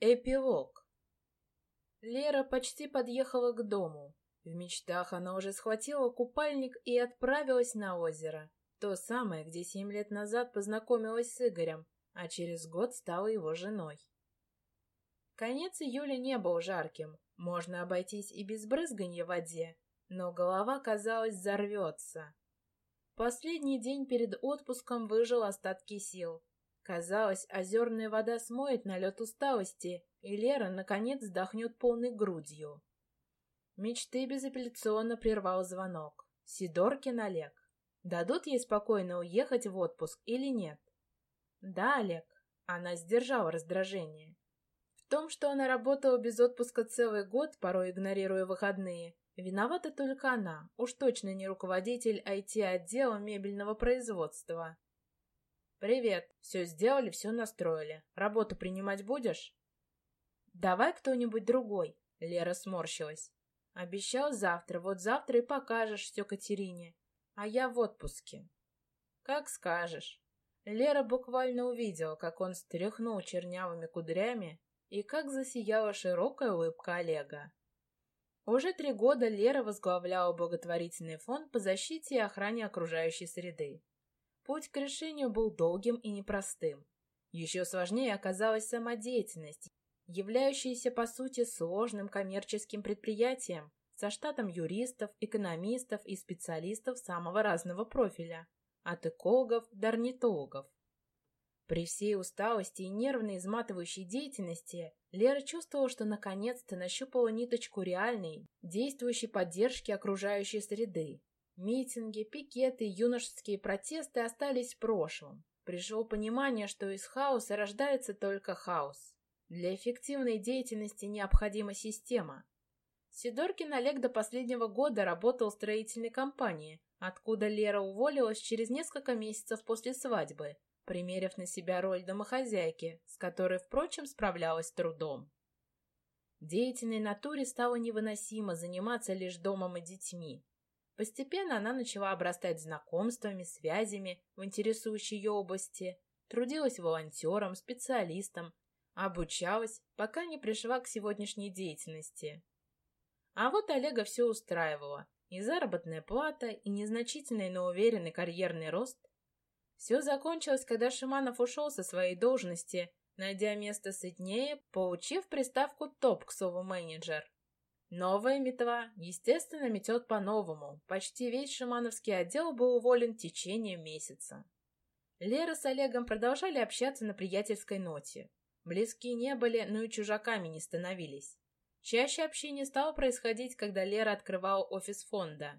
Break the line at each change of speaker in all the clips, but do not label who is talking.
Эпилог. Лера почти подъехала к дому. В мечтах она уже схватила купальник и отправилась на озеро. То самое, где семь лет назад познакомилась с Игорем, а через год стала его женой. Конец июля не был жарким. Можно обойтись и без брызганья в воде, но голова, казалось, взорвется. Последний день перед отпуском выжил остатки сил. Казалось, озерная вода смоет налет усталости, и Лера, наконец, вздохнет полной грудью. Мечты безапелляционно прервал звонок. Сидоркин Олег. Дадут ей спокойно уехать в отпуск или нет? Да, Олег. Она сдержала раздражение. В том, что она работала без отпуска целый год, порой игнорируя выходные, виновата только она, уж точно не руководитель IT-отдела мебельного производства. «Привет. Все сделали, все настроили. Работу принимать будешь?» «Давай кто-нибудь другой», — Лера сморщилась. «Обещал завтра, вот завтра и покажешь все Катерине. А я в отпуске». «Как скажешь». Лера буквально увидела, как он стряхнул чернявыми кудрями и как засияла широкая улыбка Олега. Уже три года Лера возглавляла благотворительный фонд по защите и охране окружающей среды. Путь к решению был долгим и непростым. Еще сложнее оказалась самодеятельность, являющаяся по сути сложным коммерческим предприятием со штатом юристов, экономистов и специалистов самого разного профиля, от экологов до орнитологов. При всей усталости и нервной изматывающей деятельности Лера чувствовала, что наконец-то нащупала ниточку реальной, действующей поддержки окружающей среды, Митинги, пикеты, юношеские протесты остались в прошлом. Пришло понимание, что из хаоса рождается только хаос. Для эффективной деятельности необходима система. Сидоркин Олег до последнего года работал в строительной компании, откуда Лера уволилась через несколько месяцев после свадьбы, примерив на себя роль домохозяйки, с которой, впрочем, справлялась трудом. Деятельной натуре стало невыносимо заниматься лишь домом и детьми. Постепенно она начала обрастать знакомствами, связями в интересующей ее области, трудилась волонтером, специалистом, обучалась, пока не пришла к сегодняшней деятельности. А вот Олега все устраивало. И заработная плата, и незначительный, но уверенный карьерный рост. Все закончилось, когда Шиманов ушел со своей должности, найдя место сытнее, получив приставку «топ» к сову менеджер. Новая метва, естественно, метет по-новому. Почти весь шимановский отдел был уволен в течение месяца. Лера с Олегом продолжали общаться на приятельской ноте. Близкие не были, но и чужаками не становились. Чаще общение стало происходить, когда Лера открывала офис фонда.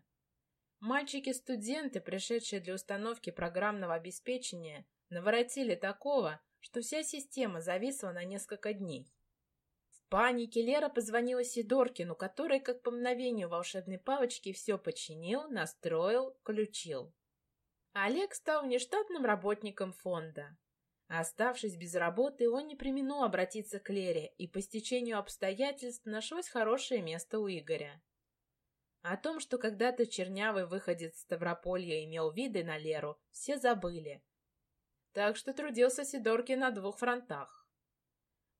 Мальчики-студенты, пришедшие для установки программного обеспечения, наворотили такого, что вся система зависла на несколько дней панике Лера позвонила Сидоркину, который, как по мгновению волшебной палочки, все починил, настроил, включил. Олег стал внештатным работником фонда. Оставшись без работы, он не применил обратиться к Лере, и по стечению обстоятельств нашлось хорошее место у Игоря. О том, что когда-то чернявый выходец Ставрополья имел виды на Леру, все забыли. Так что трудился Сидоркин на двух фронтах.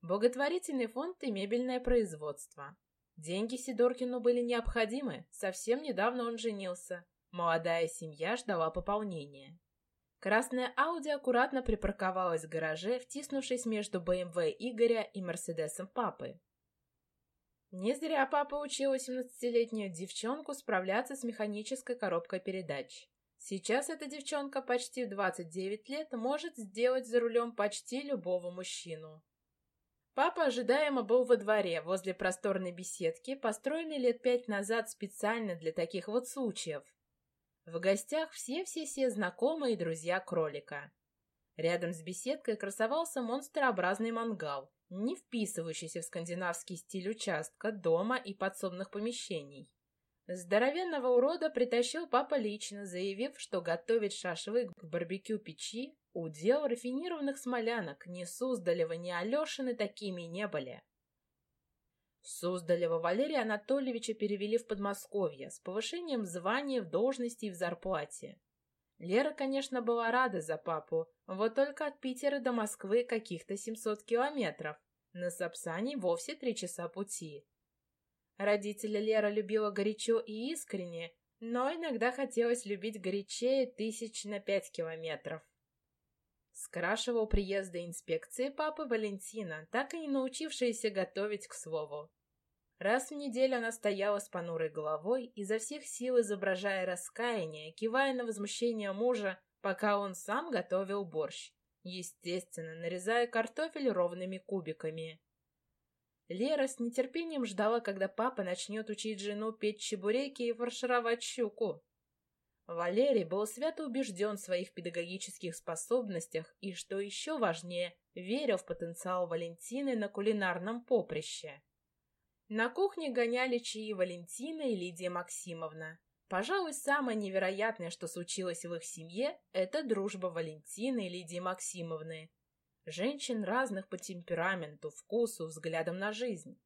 Благотворительный фонд и мебельное производство. Деньги Сидоркину были необходимы, совсем недавно он женился. Молодая семья ждала пополнения. Красная Ауди аккуратно припарковалась в гараже, втиснувшись между БМВ Игоря и Мерседесом папы. Не зря папа учил 18-летнюю девчонку справляться с механической коробкой передач. Сейчас эта девчонка почти в 29 лет может сделать за рулем почти любого мужчину. Папа ожидаемо был во дворе, возле просторной беседки, построенной лет пять назад специально для таких вот случаев. В гостях все-все-все знакомые и друзья кролика. Рядом с беседкой красовался монстрообразный мангал, не вписывающийся в скандинавский стиль участка, дома и подсобных помещений. Здоровенного урода притащил папа лично, заявив, что готовить шашлык к барбекю печи Удел рафинированных смолянок ни Суздалева, ни Алешины такими не были. Суздалева Валерия Анатольевича перевели в Подмосковье с повышением звания в должности и в зарплате. Лера, конечно, была рада за папу, вот только от Питера до Москвы каких-то 700 километров. На Сапсане вовсе три часа пути. Родители Лера любила горячо и искренне, но иногда хотелось любить горячее тысяч на пять километров. Скрашивал приезды инспекции папы Валентина, так и не научившаяся готовить к слову. Раз в неделю она стояла с понурой головой, изо всех сил изображая раскаяние, кивая на возмущение мужа, пока он сам готовил борщ, естественно, нарезая картофель ровными кубиками. Лера с нетерпением ждала, когда папа начнет учить жену печь чебуреки и фаршировать щуку. Валерий был свято убежден в своих педагогических способностях и, что еще важнее, верил в потенциал Валентины на кулинарном поприще. На кухне гоняли чаи Валентина и Лидия Максимовна. Пожалуй, самое невероятное, что случилось в их семье, это дружба Валентины и Лидии Максимовны. Женщин разных по темпераменту, вкусу, взглядам на жизнь.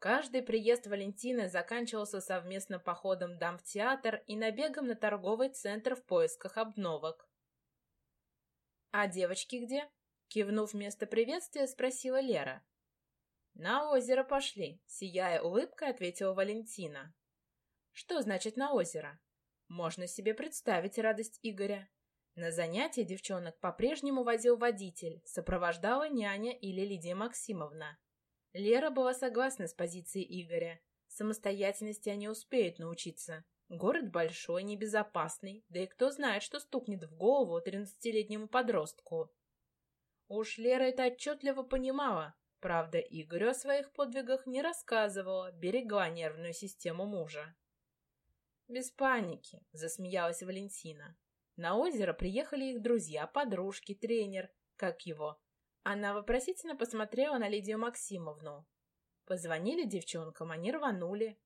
Каждый приезд Валентины заканчивался совместно походом дам в театр и набегом на торговый центр в поисках обновок. «А девочки где?» — кивнув вместо приветствия, спросила Лера. «На озеро пошли», — сияя улыбкой, ответила Валентина. «Что значит на озеро?» Можно себе представить радость Игоря. На занятия девчонок по-прежнему возил водитель, сопровождала няня или Лидия Максимовна. Лера была согласна с позицией Игоря. Самостоятельности они успеют научиться. Город большой, небезопасный, да и кто знает, что стукнет в голову тринадцатилетнему подростку. Уж Лера это отчетливо понимала. Правда, Игорю о своих подвигах не рассказывала, берегла нервную систему мужа. «Без паники», — засмеялась Валентина. На озеро приехали их друзья, подружки, тренер, как его, она вопросительно посмотрела на Лидию Максимовну. Позвонили девчонкам, они рванули.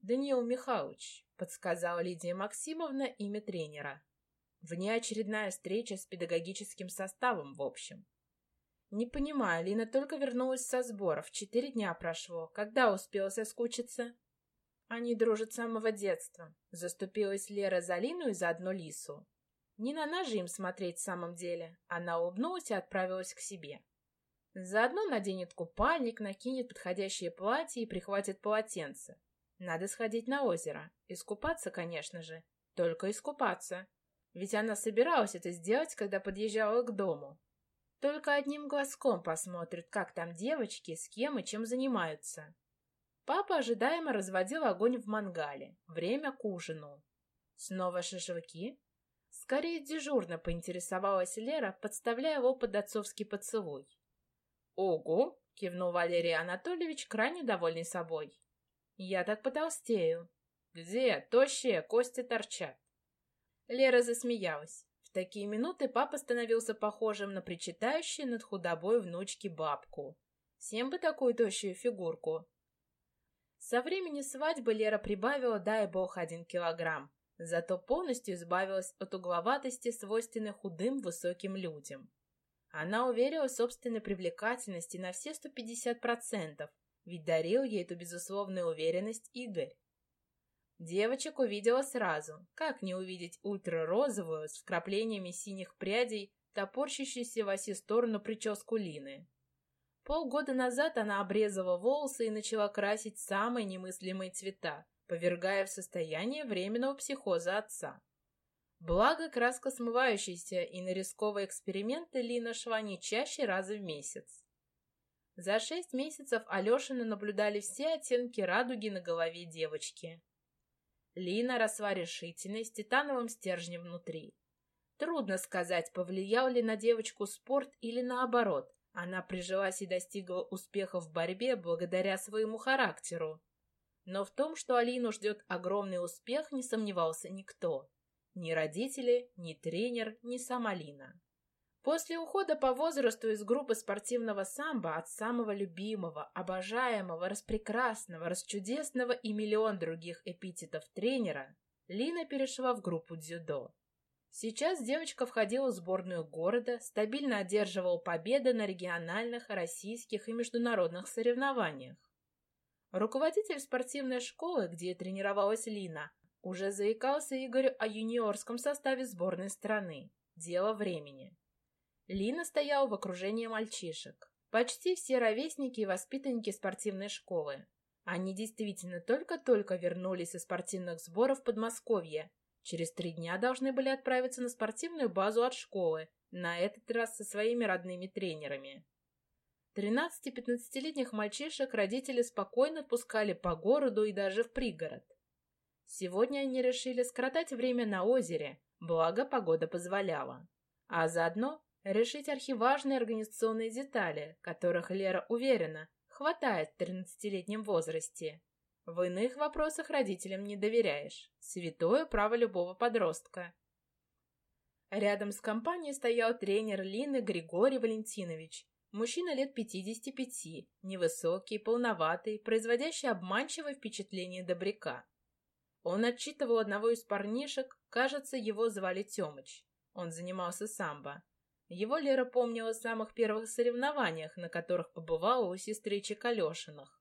«Даниил Михайлович», — подсказала Лидия Максимовна имя тренера. Внеочередная встреча с педагогическим составом, в общем. Не понимаю, Лина только вернулась со сборов. Четыре дня прошло. Когда успела соскучиться? Они дружат с самого детства. Заступилась Лера за Лину и за одну Лису. Не на же им смотреть в самом деле. Она улыбнулась и отправилась к себе. Заодно наденет купальник, накинет подходящее платье и прихватит полотенце. Надо сходить на озеро. Искупаться, конечно же. Только искупаться. Ведь она собиралась это сделать, когда подъезжала к дому. Только одним глазком посмотрит, как там девочки, с кем и чем занимаются. Папа ожидаемо разводил огонь в мангале. Время к ужину. Снова шашлыки? Скорее дежурно поинтересовалась Лера, подставляя его под отцовский поцелуй. «Ого!» — кивнул Валерий Анатольевич, крайне довольный собой. «Я так потолстею». «Где? Тощие, кости торчат». Лера засмеялась. В такие минуты папа становился похожим на причитающую над худобой внучки бабку. Всем бы такую тощую фигурку. Со времени свадьбы Лера прибавила, дай бог, один килограмм. Зато полностью избавилась от угловатости, свойственной худым высоким людям. Она уверила в собственной привлекательности на все 150%, ведь дарил ей эту безусловную уверенность Игорь. Девочек увидела сразу. Как не увидеть ультрарозовую с вкраплениями синих прядей, топорщащуюся во все стороны прическу Лины. Полгода назад она обрезала волосы и начала красить самые немыслимые цвета, повергая в состояние временного психоза отца. Благо, краска смывающаяся, и на рисковые эксперименты Лина шла не чаще раза в месяц. За шесть месяцев Алешины наблюдали все оттенки радуги на голове девочки. Лина росла решительной, с титановым стержнем внутри. Трудно сказать, повлиял ли на девочку спорт или наоборот. Она прижилась и достигла успеха в борьбе благодаря своему характеру. Но в том, что Алину ждет огромный успех, не сомневался никто. Ни родители, ни тренер, ни сама Алина. После ухода по возрасту из группы спортивного самбо от самого любимого, обожаемого, распрекрасного, расчудесного и миллион других эпитетов тренера, Лина перешла в группу дзюдо. Сейчас девочка входила в сборную города, стабильно одерживала победы на региональных, российских и международных соревнованиях. Руководитель спортивной школы, где тренировалась Лина, уже заикался Игорю о юниорском составе сборной страны. Дело времени. Лина стояла в окружении мальчишек. Почти все ровесники и воспитанники спортивной школы. Они действительно только-только вернулись из спортивных сборов в Подмосковье. Через три дня должны были отправиться на спортивную базу от школы, на этот раз со своими родными тренерами. 13-15-летних мальчишек родители спокойно отпускали по городу и даже в пригород. Сегодня они решили скоротать время на озере, благо погода позволяла. А заодно решить архиважные организационные детали, которых Лера уверена, хватает в 13-летнем возрасте. В иных вопросах родителям не доверяешь. Святое право любого подростка. Рядом с компанией стоял тренер Лины Григорий Валентинович. Мужчина лет 55, невысокий, полноватый, производящий обманчивое впечатление добряка. Он отчитывал одного из парнишек, кажется, его звали Тёмыч. Он занимался самбо. Его Лера помнила с самых первых соревнованиях, на которых побывала у сестричек Алешиных.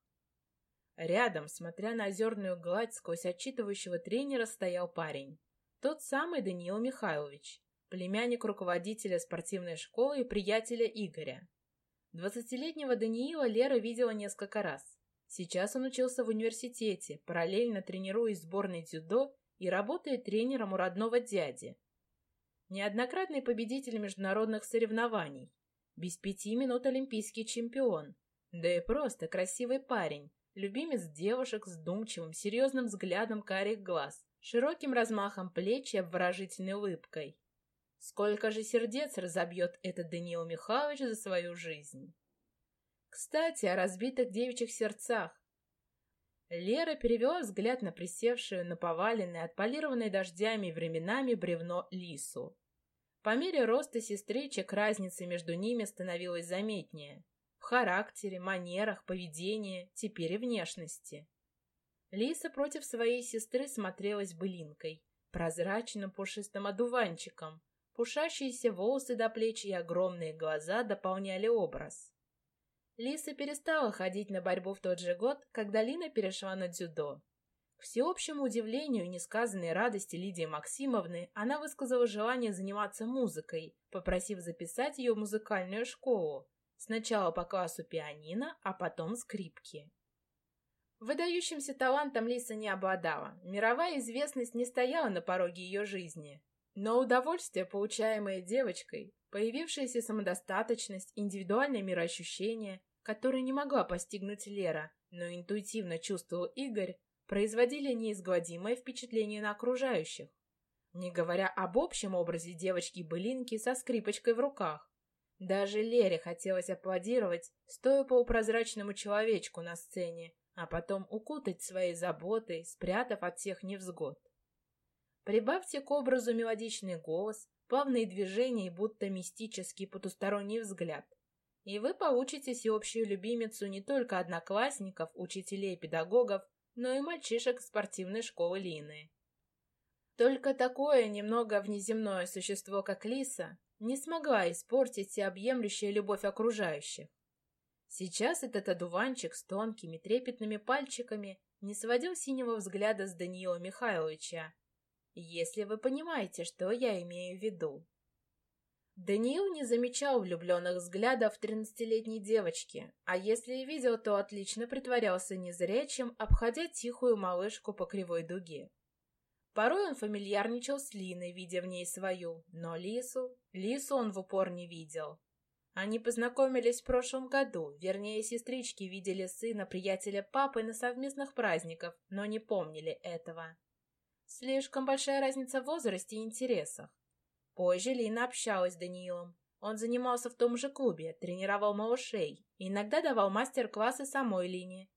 Рядом, смотря на озерную гладь сквозь отчитывающего тренера, стоял парень. Тот самый Даниил Михайлович, племянник руководителя спортивной школы и приятеля Игоря. Двадцатилетнего Даниила Лера видела несколько раз. Сейчас он учился в университете, параллельно тренируясь в сборной дзюдо и работает тренером у родного дяди, неоднократный победитель международных соревнований, без пяти минут олимпийский чемпион, да и просто красивый парень, любимец девушек с думчивым, серьезным взглядом карих глаз, широким размахом плеч и обворожительной улыбкой. Сколько же сердец разобьет этот Даниил Михайлович за свою жизнь? Кстати, о разбитых девичьих сердцах. Лера перевела взгляд на присевшую на поваленное, отполированное дождями и временами бревно лису. По мере роста сестричек разница между ними становилась заметнее. В характере, манерах, поведении, теперь и внешности. Лиса против своей сестры смотрелась былинкой, прозрачным пушистым одуванчиком. Пушащиеся волосы до плеч и огромные глаза дополняли образ. Лиса перестала ходить на борьбу в тот же год, когда Лина перешла на дзюдо. К всеобщему удивлению и несказанной радости Лидии Максимовны она высказала желание заниматься музыкой, попросив записать ее в музыкальную школу. Сначала по классу пианино, а потом скрипки. Выдающимся талантом Лиса не обладала. Мировая известность не стояла на пороге ее жизни. Но удовольствие, получаемое девочкой, появившаяся самодостаточность, индивидуальное мироощущение, которые не могла постигнуть Лера, но интуитивно чувствовал Игорь, производили неизгладимое впечатление на окружающих. Не говоря об общем образе девочки-былинки со скрипочкой в руках. Даже Лере хотелось аплодировать, стоя полупрозрачному человечку на сцене, а потом укутать своей заботой, спрятав от всех невзгод. Прибавьте к образу мелодичный голос, плавные движения и будто мистический потусторонний взгляд и вы получите всеобщую любимицу не только одноклассников, учителей и педагогов, но и мальчишек спортивной школы Лины. Только такое немного внеземное существо, как Лиса, не смогла испортить всеобъемлющая любовь окружающих. Сейчас этот одуванчик с тонкими трепетными пальчиками не сводил синего взгляда с Даниила Михайловича. Если вы понимаете, что я имею в виду. Даниил не замечал влюбленных взглядов тринадцатилетней девочки, а если и видел, то отлично притворялся незрячим, обходя тихую малышку по кривой дуге. Порой он фамильярничал с Линой, видя в ней свою, но Лису... Лису он в упор не видел. Они познакомились в прошлом году, вернее, сестрички видели сына приятеля папы на совместных праздниках, но не помнили этого. Слишком большая разница в возрасте и интересах. Позже Лина общалась с Даниилом. Он занимался в том же клубе, тренировал малышей, иногда давал мастер-классы самой Лине.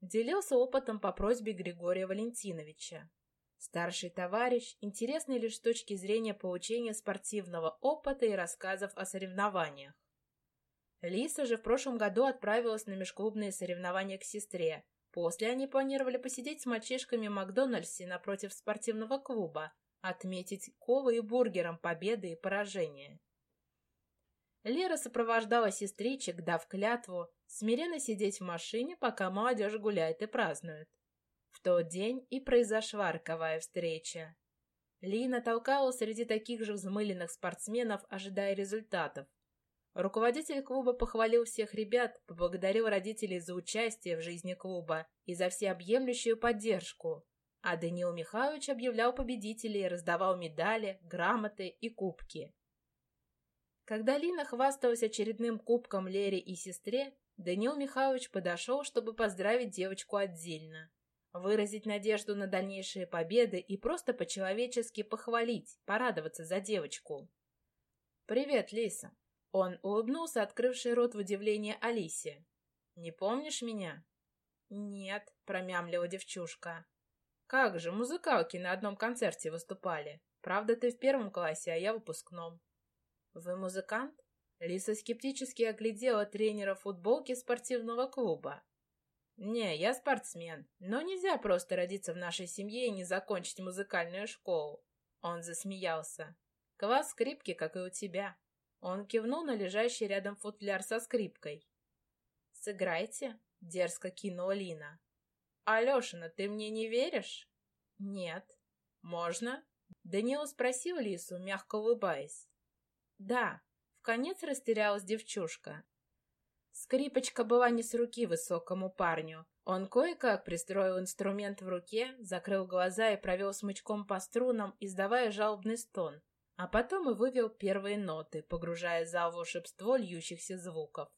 Делился опытом по просьбе Григория Валентиновича. Старший товарищ, интересный лишь с точки зрения получения спортивного опыта и рассказов о соревнованиях. Лиса же в прошлом году отправилась на межклубные соревнования к сестре. После они планировали посидеть с мальчишками в Макдональдсе напротив спортивного клуба, отметить Кова и бургером победы и поражения. Лера сопровождала сестричек, дав клятву, смиренно сидеть в машине, пока молодежь гуляет и празднует. В тот день и произошла роковая встреча. Лина толкала среди таких же взмыленных спортсменов, ожидая результатов. Руководитель клуба похвалил всех ребят, поблагодарил родителей за участие в жизни клуба и за всеобъемлющую поддержку. А Даниил Михайлович объявлял победителей раздавал медали, грамоты и кубки. Когда Лина хвасталась очередным кубком Лере и сестре, Даниил Михайлович подошел, чтобы поздравить девочку отдельно, выразить надежду на дальнейшие победы и просто по-человечески похвалить, порадоваться за девочку. «Привет, Лиса!» Он улыбнулся, открывший рот в удивлении Алисе. «Не помнишь меня?» «Нет», — промямлила девчушка. «Как же, музыкалки на одном концерте выступали. Правда, ты в первом классе, а я в выпускном». «Вы музыкант?» Лиса скептически оглядела тренера футболки спортивного клуба. «Не, я спортсмен, но нельзя просто родиться в нашей семье и не закончить музыкальную школу». Он засмеялся. «Класс скрипки, как и у тебя». Он кивнул на лежащий рядом футляр со скрипкой. «Сыграйте», — дерзко кинула Лина. «Алешина, ты мне не веришь?» «Нет». «Можно?» Даниил спросил Лису, мягко улыбаясь. «Да», — в конец растерялась девчушка. Скрипочка была не с руки высокому парню. Он кое-как пристроил инструмент в руке, закрыл глаза и провел смычком по струнам, издавая жалобный стон а потом и вывел первые ноты, погружая зал в волшебство льющихся звуков.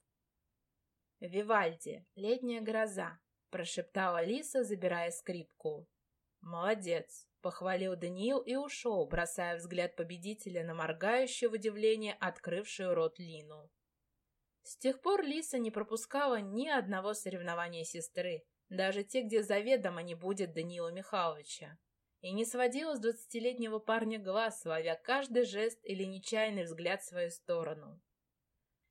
«Вивальди, летняя гроза», — прошептала Лиса, забирая скрипку. «Молодец», — похвалил Даниил и ушел, бросая взгляд победителя на моргающую в удивление открывшую рот Лину. С тех пор Лиса не пропускала ни одного соревнования сестры, даже те, где заведомо не будет Даниила Михайловича и не сводила с двадцатилетнего парня глаз, ловя каждый жест или нечаянный взгляд в свою сторону.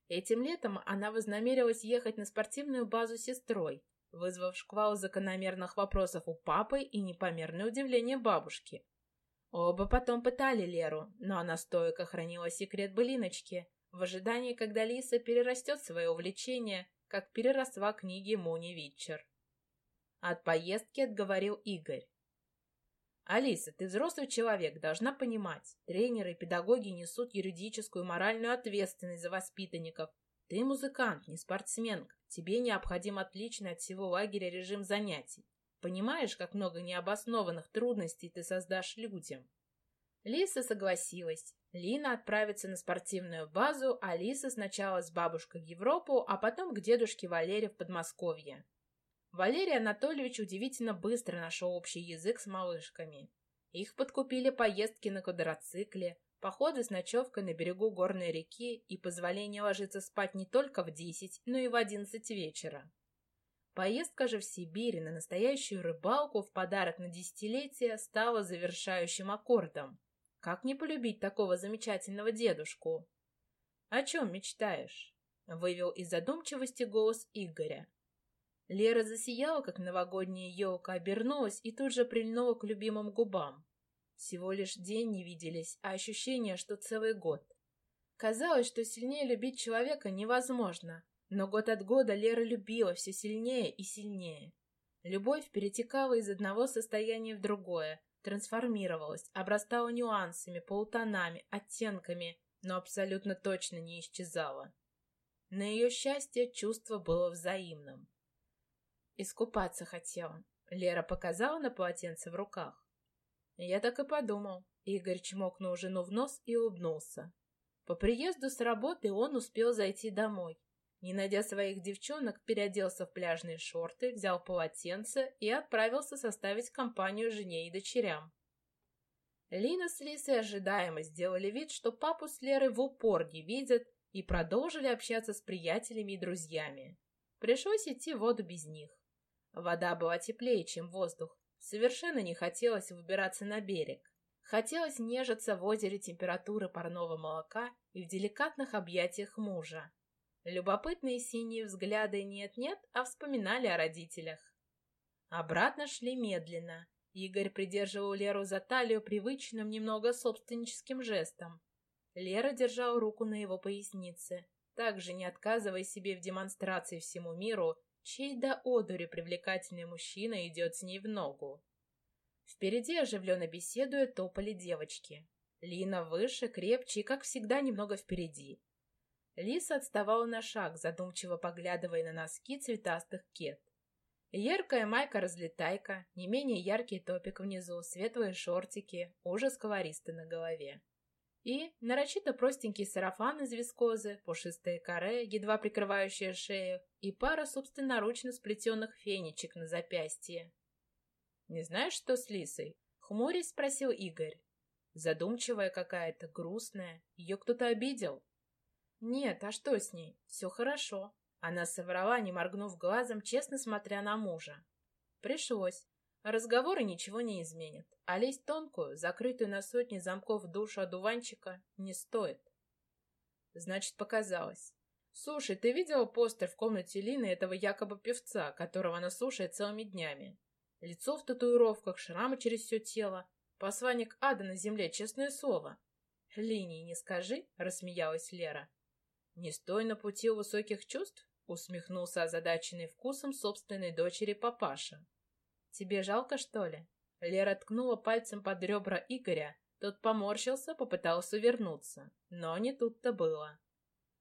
Этим летом она вознамерилась ехать на спортивную базу с сестрой, вызвав шквал закономерных вопросов у папы и непомерное удивление бабушки. Оба потом пытали Леру, но она стойко хранила секрет былиночки, в ожидании, когда Лиса перерастет свое увлечение, как переросла книги Муни Витчер. От поездки отговорил Игорь. Алиса, ты взрослый человек, должна понимать. Тренеры и педагоги несут юридическую и моральную ответственность за воспитанников. Ты музыкант, не спортсменка. Тебе необходим отличный от всего лагеря режим занятий. Понимаешь, как много необоснованных трудностей ты создашь людям? Лиса согласилась. Лина отправится на спортивную базу, а Лиса сначала с бабушкой в Европу, а потом к дедушке Валере в Подмосковье. Валерий Анатольевич удивительно быстро нашел общий язык с малышками. Их подкупили поездки на квадроцикле, походы с ночевкой на берегу горной реки и позволение ложиться спать не только в десять, но и в одиннадцать вечера. Поездка же в Сибирь на настоящую рыбалку в подарок на десятилетие стала завершающим аккордом. Как не полюбить такого замечательного дедушку? — О чем мечтаешь? — вывел из задумчивости голос Игоря. Лера засияла, как новогодняя елка, обернулась и тут же прильнула к любимым губам. Всего лишь день не виделись, а ощущение, что целый год. Казалось, что сильнее любить человека невозможно, но год от года Лера любила все сильнее и сильнее. Любовь перетекала из одного состояния в другое, трансформировалась, обрастала нюансами, полутонами, оттенками, но абсолютно точно не исчезала. На ее счастье чувство было взаимным. Искупаться хотела. Лера показала на полотенце в руках. Я так и подумал. Игорь чмокнул жену в нос и улыбнулся. По приезду с работы он успел зайти домой. Не найдя своих девчонок, переоделся в пляжные шорты, взял полотенце и отправился составить компанию жене и дочерям. Лина с Лисой ожидаемо сделали вид, что папу с Лерой в упор не видят, и продолжили общаться с приятелями и друзьями. Пришлось идти в воду без них. Вода была теплее, чем воздух. Совершенно не хотелось выбираться на берег. Хотелось нежиться в озере температуры парного молока и в деликатных объятиях мужа. Любопытные синие взгляды нет-нет, а вспоминали о родителях. Обратно шли медленно. Игорь придерживал Леру за талию привычным, немного собственническим жестом. Лера держал руку на его пояснице, также не отказывая себе в демонстрации всему миру чей до одури привлекательный мужчина идет с ней в ногу. Впереди, оживленно беседуя, топали девочки. Лина выше, крепче и, как всегда, немного впереди. Лиса отставала на шаг, задумчиво поглядывая на носки цветастых кет. Яркая майка-разлетайка, не менее яркий топик внизу, светлые шортики, ужас колористы на голове. И нарочито простенький сарафан из вискозы, пушистые каре, едва прикрывающие шею, и пара собственноручно сплетенных фенечек на запястье. «Не знаешь, что с Лисой?» — хмурясь спросил Игорь. Задумчивая какая-то, грустная. Ее кто-то обидел? Нет, а что с ней? Все хорошо. Она соврала, не моргнув глазом, честно смотря на мужа. Пришлось. Разговоры ничего не изменят, а лезть тонкую, закрытую на сотни замков душу одуванчика, не стоит. Значит, показалось. Слушай, ты видела постер в комнате Лины этого якобы певца, которого она слушает целыми днями? Лицо в татуировках, шрамы через все тело. Посланник ада на земле, честное слово. Линии не скажи, рассмеялась Лера. Не стой на пути высоких чувств, усмехнулся озадаченный вкусом собственной дочери папаша. Тебе жалко, что ли? Лера ткнула пальцем под ребра Игоря. Тот поморщился, попытался вернуться. Но не тут-то было.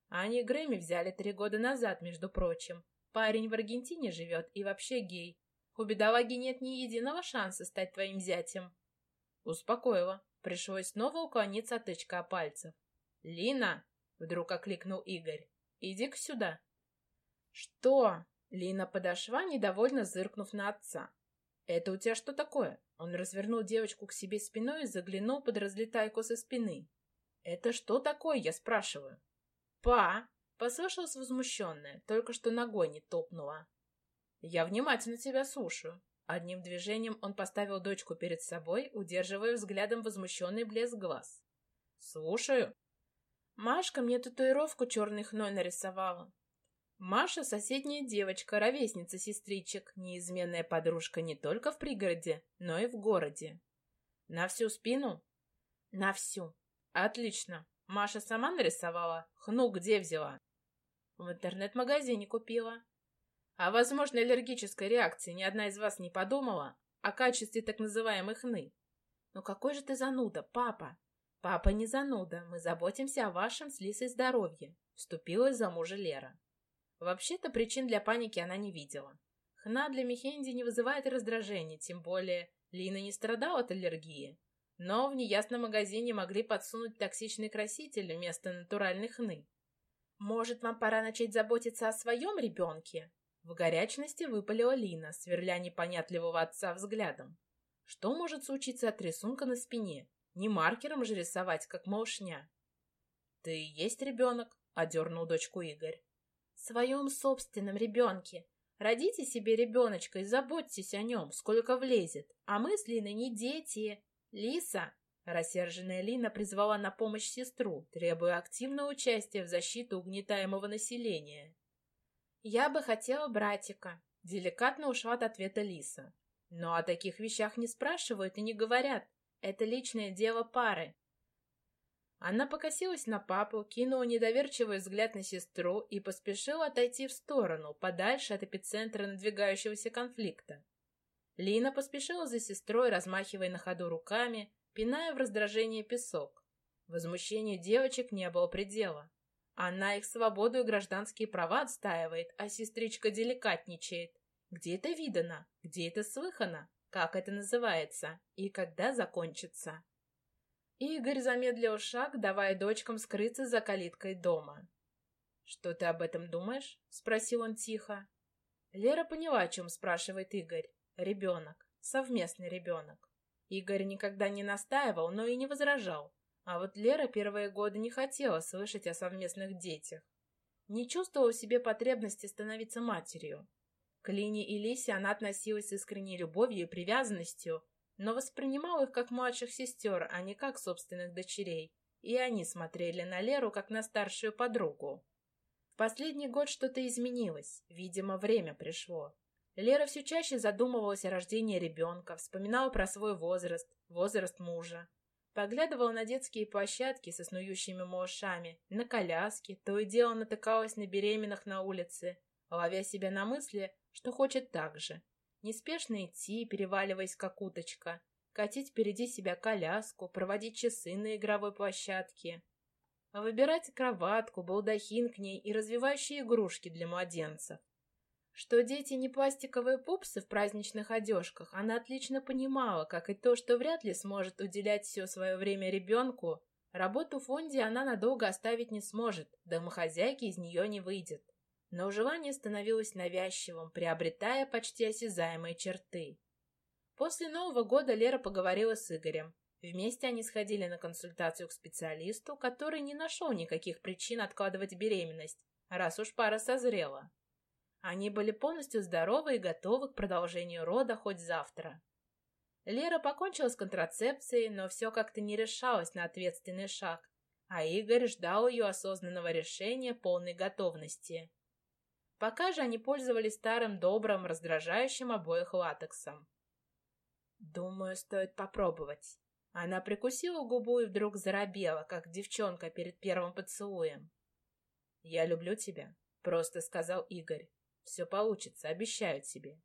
Ани Грэмми взяли три года назад, между прочим. Парень в Аргентине живет и вообще гей. У бедолаги нет ни единого шанса стать твоим зятем. Успокоила. Пришлось снова уклониться от тычка пальцев. «Лина!» — вдруг окликнул Игорь. «Иди-ка сюда». «Что?» — Лина подошла, недовольно зыркнув на отца. «Это у тебя что такое?» Он развернул девочку к себе спиной и заглянул под разлетайку со спины. «Это что такое?» — я спрашиваю. «Па!» — послышалось возмущенное, только что ногой не топнула. «Я внимательно тебя слушаю». Одним движением он поставил дочку перед собой, удерживая взглядом возмущенный блеск глаз. «Слушаю». Машка мне татуировку черный хной нарисовала. Маша — соседняя девочка, ровесница сестричек, неизменная подружка не только в пригороде, но и в городе. На всю спину? На всю. Отлично. Маша сама нарисовала? Хну где взяла? В интернет-магазине купила. О возможной аллергической реакции ни одна из вас не подумала? О качестве так называемой хны? Ну какой же ты зануда, папа? Папа не зануда, мы заботимся о вашем с Лисой здоровье, вступилась за мужа Лера. Вообще-то причин для паники она не видела. Хна для Мехенди не вызывает раздражения, тем более Лина не страдала от аллергии. Но в неясном магазине могли подсунуть токсичный краситель вместо натуральной хны. «Может, вам пора начать заботиться о своем ребенке?» В горячности выпалила Лина, сверля непонятливого отца взглядом. Что может случиться от рисунка на спине? Не маркером же рисовать, как малышня. «Ты есть ребенок?» — одернул дочку Игорь своем собственном ребенке. Родите себе ребеночка и заботьтесь о нем, сколько влезет. А мы с Линой не дети. Лиса, рассерженная Лина призвала на помощь сестру, требуя активного участия в защиту угнетаемого населения. «Я бы хотела братика», — деликатно ушла от ответа Лиса. «Но о таких вещах не спрашивают и не говорят. Это личное дело пары. Она покосилась на папу, кинула недоверчивый взгляд на сестру и поспешила отойти в сторону, подальше от эпицентра надвигающегося конфликта. Лина поспешила за сестрой, размахивая на ходу руками, пиная в раздражении песок. Возмущению девочек не было предела. Она их свободу и гражданские права отстаивает, а сестричка деликатничает. Где это видано? Где это слыхано? Как это называется? И когда закончится? Игорь замедлил шаг, давая дочкам скрыться за калиткой дома. «Что ты об этом думаешь?» — спросил он тихо. Лера поняла, о чем спрашивает Игорь. Ребенок. Совместный ребенок. Игорь никогда не настаивал, но и не возражал. А вот Лера первые годы не хотела слышать о совместных детях. Не чувствовала в себе потребности становиться матерью. К Лине и Лисе она относилась с искренней любовью и привязанностью, но воспринимал их как младших сестер, а не как собственных дочерей. И они смотрели на Леру как на старшую подругу. В последний год что-то изменилось. Видимо, время пришло. Лера все чаще задумывалась о рождении ребенка, вспоминала про свой возраст, возраст мужа. Поглядывала на детские площадки со снующими малышами, на коляски, то и дело натыкалась на беременных на улице, ловя себя на мысли, что хочет так же. Неспешно идти, переваливаясь как уточка, катить впереди себя коляску, проводить часы на игровой площадке. выбирать кроватку, балдахин к ней и развивающие игрушки для младенцев. Что дети не пластиковые пупсы в праздничных одежках, она отлично понимала, как и то, что вряд ли сможет уделять все свое время ребенку. Работу в фонде она надолго оставить не сможет, домохозяйки из нее не выйдет. Но желание становилось навязчивым, приобретая почти осязаемые черты. После Нового года Лера поговорила с Игорем. Вместе они сходили на консультацию к специалисту, который не нашел никаких причин откладывать беременность, раз уж пара созрела. Они были полностью здоровы и готовы к продолжению рода хоть завтра. Лера покончила с контрацепцией, но все как-то не решалась на ответственный шаг, а Игорь ждал ее осознанного решения полной готовности. Пока же они пользовались старым добрым, раздражающим обоих латексом. «Думаю, стоит попробовать». Она прикусила губу и вдруг заробела, как девчонка перед первым поцелуем. «Я люблю тебя», — просто сказал Игорь. Все получится, обещаю тебе.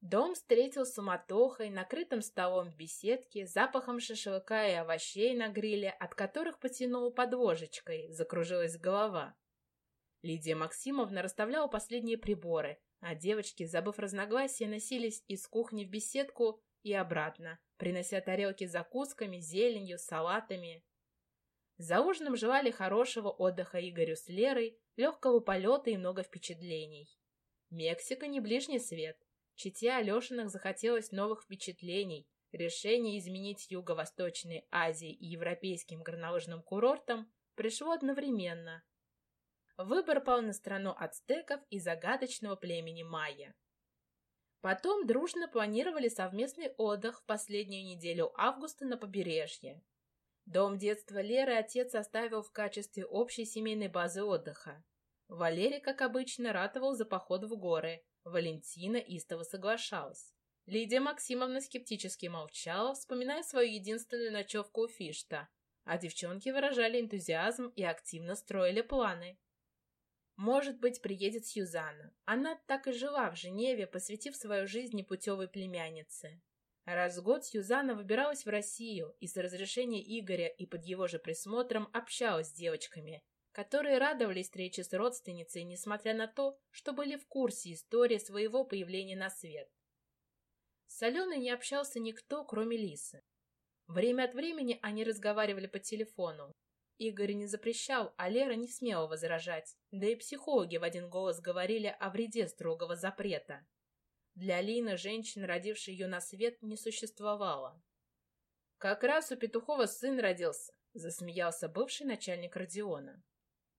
Дом встретил суматохой, накрытым столом в беседке, запахом шашлыка и овощей на гриле, от которых потянуло под ложечкой, закружилась голова. Лидия Максимовна расставляла последние приборы, а девочки, забыв разногласия, носились из кухни в беседку и обратно, принося тарелки с закусками, зеленью, салатами. За ужином желали хорошего отдыха Игорю с Лерой, легкого полета и много впечатлений. Мексика не ближний свет. Чите Алешиных захотелось новых впечатлений. Решение изменить Юго-Восточной Азии и европейским горнолыжным курортам пришло одновременно. Выбор пал на страну ацтеков и загадочного племени майя. Потом дружно планировали совместный отдых в последнюю неделю августа на побережье. Дом детства Леры отец оставил в качестве общей семейной базы отдыха. Валерий, как обычно, ратовал за поход в горы. Валентина истово соглашалась. Лидия Максимовна скептически молчала, вспоминая свою единственную ночевку у Фишта, а девчонки выражали энтузиазм и активно строили планы. Может быть, приедет Сьюзанна. Она так и жила в Женеве, посвятив свою жизнь непутевой племяннице. Раз в год Сьюзанна выбиралась в Россию и с разрешения Игоря и под его же присмотром общалась с девочками, которые радовались встрече с родственницей, несмотря на то, что были в курсе истории своего появления на свет. С Аленой не общался никто, кроме Лисы. Время от времени они разговаривали по телефону. Игорь не запрещал, а Лера не смела возражать, да и психологи в один голос говорили о вреде строгого запрета. Для Лины женщин, родившей ее на свет, не существовало. «Как раз у Петухова сын родился», — засмеялся бывший начальник Родиона.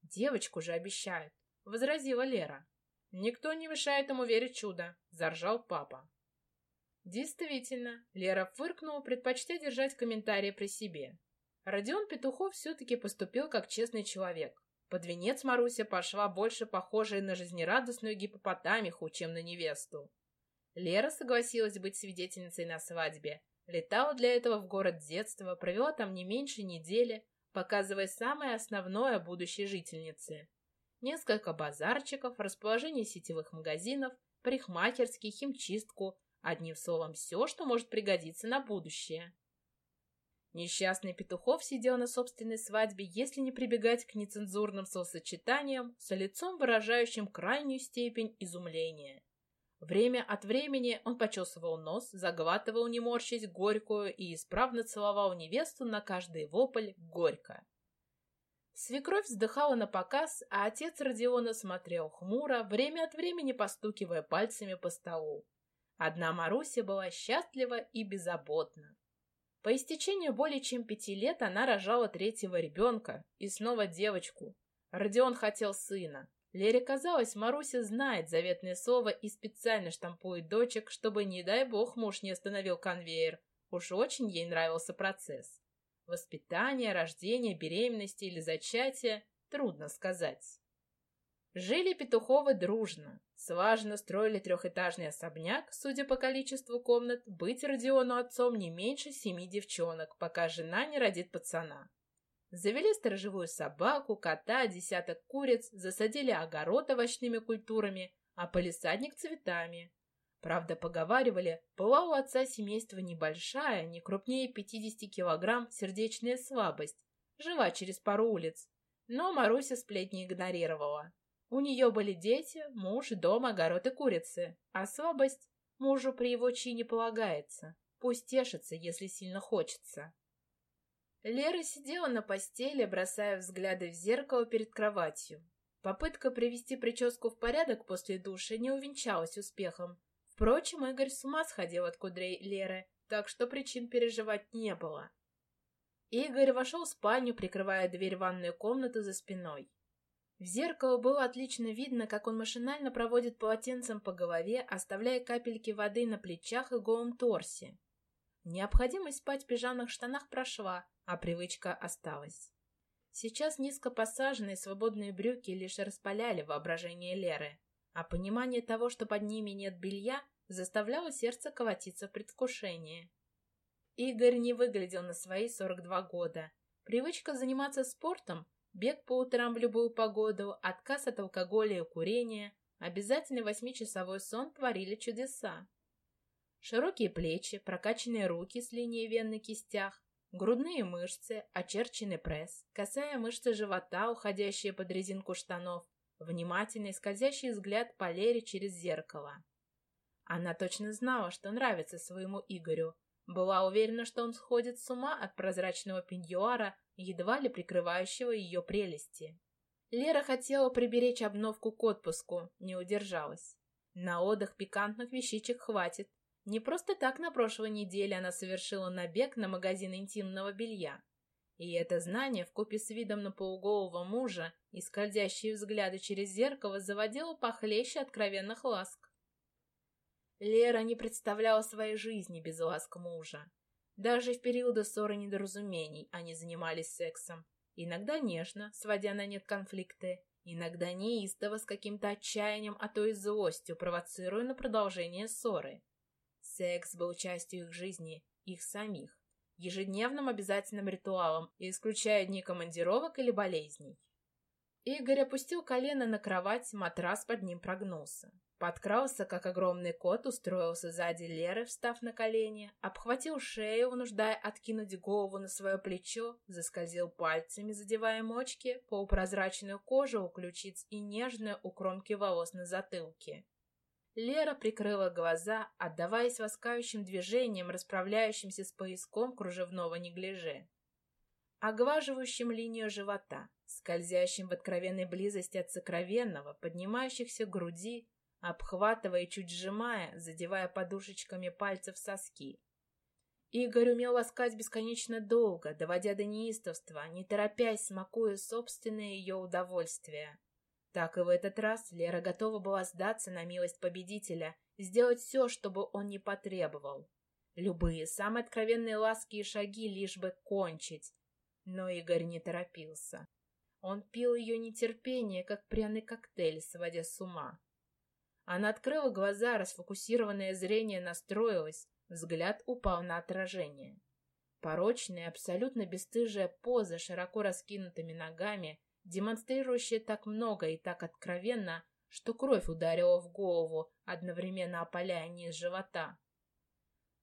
Девочку же обещают, — возразила Лера. Никто не мешает ему верить чудо, — заржал папа. Действительно, Лера фыркнула, предпочтя держать комментарии при себе. Родион Петухов все-таки поступил как честный человек. Под венец Маруся пошла больше похожей на жизнерадостную гипопотамиху, чем на невесту. Лера согласилась быть свидетельницей на свадьбе. Летала для этого в город детства, провела там не меньше недели, показывая самое основное будущей жительнице. Несколько базарчиков, расположение сетевых магазинов, парикмахерский, химчистку, одним словом, все, что может пригодиться на будущее. Несчастный Петухов сидел на собственной свадьбе, если не прибегать к нецензурным словосочетаниям, с лицом, выражающим крайнюю степень изумления. Время от времени он почесывал нос, заглатывал, не морщись, горькую и исправно целовал невесту на каждый вопль горько. Свекровь вздыхала на показ, а отец Родиона смотрел хмуро, время от времени постукивая пальцами по столу. Одна Маруся была счастлива и беззаботна. По истечению более чем пяти лет она рожала третьего ребенка и снова девочку. Родион хотел сына, Лере казалось, Маруся знает заветное слово и специально штампует дочек, чтобы, не дай бог, муж не остановил конвейер. Уж очень ей нравился процесс. Воспитание, рождение, беременность или зачатие – трудно сказать. Жили Петуховы дружно. Слаженно строили трехэтажный особняк, судя по количеству комнат, быть Родиону отцом не меньше семи девчонок, пока жена не родит пацана. Завели сторожевую собаку, кота, десяток куриц, засадили огород овощными культурами, а полисадник цветами. Правда, поговаривали, была у отца семейства небольшая, не крупнее 50 килограмм, сердечная слабость. Жила через пару улиц. Но Маруся сплетни игнорировала. У нее были дети, муж, дом, огород и курицы, а слабость мужу при его чине полагается. Пусть тешится, если сильно хочется. Лера сидела на постели, бросая взгляды в зеркало перед кроватью. Попытка привести прическу в порядок после душа не увенчалась успехом. Впрочем, Игорь с ума сходил от кудрей Леры, так что причин переживать не было. Игорь вошел в спальню, прикрывая дверь в ванную комнату за спиной. В зеркало было отлично видно, как он машинально проводит полотенцем по голове, оставляя капельки воды на плечах и голом торсе. Необходимость спать в пижамных штанах прошла, а привычка осталась. Сейчас низко посаженные свободные брюки лишь распаляли воображение Леры, а понимание того, что под ними нет белья, заставляло сердце колотиться в предвкушении. Игорь не выглядел на свои 42 года. Привычка заниматься спортом Бег по утрам в любую погоду, отказ от алкоголя и курения, обязательный восьмичасовой сон творили чудеса. Широкие плечи, прокачанные руки с линией вен на кистях, грудные мышцы, очерченный пресс, косая мышца живота, уходящая под резинку штанов, внимательный скользящий взгляд по Лере через зеркало. Она точно знала, что нравится своему Игорю, была уверена, что он сходит с ума от прозрачного пеньюара, едва ли прикрывающего ее прелести. Лера хотела приберечь обновку к отпуску, не удержалась. На отдых пикантных вещичек хватит. Не просто так на прошлой неделе она совершила набег на магазин интимного белья. И это знание вкупе с видом на полуголого мужа и скользящие взгляды через зеркало заводило похлеще откровенных ласк. Лера не представляла своей жизни без ласк мужа. Даже в периоды ссоры недоразумений они занимались сексом. Иногда нежно, сводя на нет конфликты, иногда неистово с каким-то отчаянием, а то и злостью, провоцируя на продолжение ссоры. Секс был частью их жизни, их самих, ежедневным обязательным ритуалом, исключая дни командировок или болезней. Игорь опустил колено на кровать, матрас под ним прогнулся. Подкрался, как огромный кот, устроился сзади Леры, встав на колени, обхватил шею, вынуждая откинуть голову на свое плечо, заскользил пальцами, задевая мочки, полупрозрачную кожу у ключиц и нежную у кромки волос на затылке. Лера прикрыла глаза, отдаваясь воскающим движениям, расправляющимся с пояском кружевного неглиже, оглаживающим линию живота, скользящим в откровенной близости от сокровенного, поднимающихся груди, обхватывая и чуть сжимая, задевая подушечками пальцев соски. Игорь умел ласкать бесконечно долго, доводя до неистовства, не торопясь, смакуя собственное ее удовольствие. Так и в этот раз Лера готова была сдаться на милость победителя, сделать все, чтобы он не потребовал. Любые, самые откровенные ласки и шаги, лишь бы кончить. Но Игорь не торопился. Он пил ее нетерпение, как пряный коктейль, сводя с ума. Она открыла глаза, расфокусированное зрение настроилось, взгляд упал на отражение. Порочная, абсолютно бесстыжая поза широко раскинутыми ногами, демонстрирующая так много и так откровенно, что кровь ударила в голову, одновременно опаляя низ живота.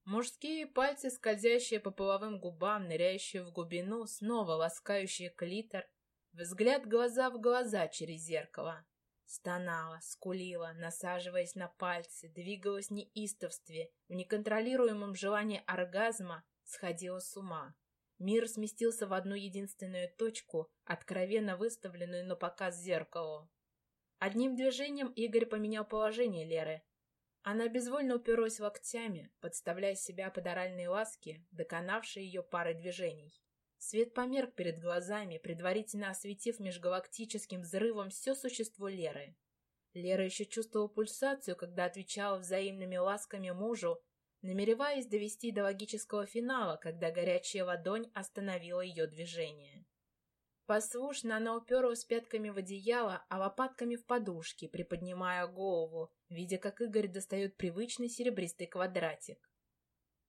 Мужские пальцы, скользящие по половым губам, ныряющие в глубину, снова ласкающие клитор, взгляд глаза в глаза через зеркало. Стонала, скулила, насаживаясь на пальцы, двигалась в неистовстве, в неконтролируемом желании оргазма, сходила с ума. Мир сместился в одну единственную точку, откровенно выставленную на показ зеркалу. Одним движением Игорь поменял положение Леры. Она безвольно уперлась локтями, подставляя себя под оральные ласки, доконавшие ее парой движений. Свет померк перед глазами, предварительно осветив межгалактическим взрывом все существо Леры. Лера еще чувствовала пульсацию, когда отвечала взаимными ласками мужу, намереваясь довести до логического финала, когда горячая ладонь остановила ее движение. Послушно она уперлась пятками в одеяло, а лопатками в подушки, приподнимая голову, видя, как Игорь достает привычный серебристый квадратик.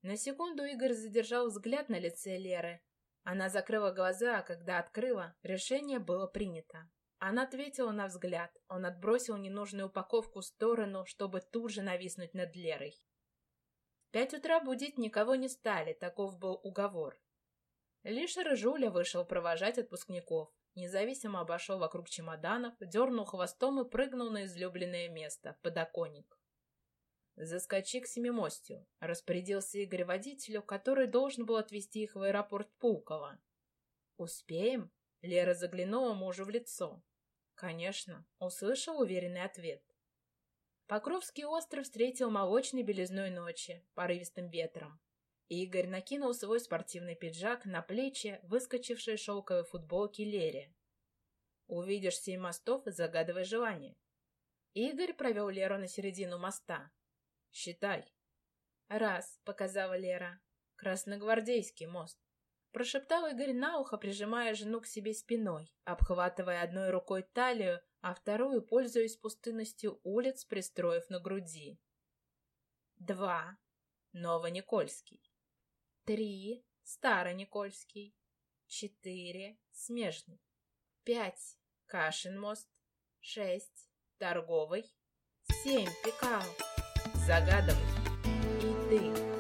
На секунду Игорь задержал взгляд на лице Леры, она закрыла глаза, а когда открыла, решение было принято. Она ответила на взгляд. Он отбросил ненужную упаковку в сторону, чтобы тут же нависнуть над Лерой. Пять утра будить никого не стали, таков был уговор. Лишь Рыжуля вышел провожать отпускников. независимо обошел вокруг чемоданов, дернул хвостом и прыгнул на излюбленное место — подоконник. «Заскочи к семимостью», — распорядился Игорь водителю, который должен был отвезти их в аэропорт Пулково. «Успеем?» — Лера заглянула мужу в лицо. «Конечно», — услышал уверенный ответ. Покровский остров встретил молочной белизной ночи, порывистым ветром. Игорь накинул свой спортивный пиджак на плечи, выскочившие шелковой футболки Лере. «Увидишь семь мостов, загадывай желание». Игорь провел Леру на середину моста. «Считай». «Раз», — показала Лера. «Красногвардейский мост». Прошептал Игорь на ухо, прижимая жену к себе спиной, обхватывая одной рукой талию, а вторую, пользуясь пустынностью улиц, пристроив на груди. Два. Новоникольский. Три. Староникольский. Четыре. Смежный. Пять. Кашин мост. Шесть. Торговый. Семь. Пикал. Загадывай. И ты.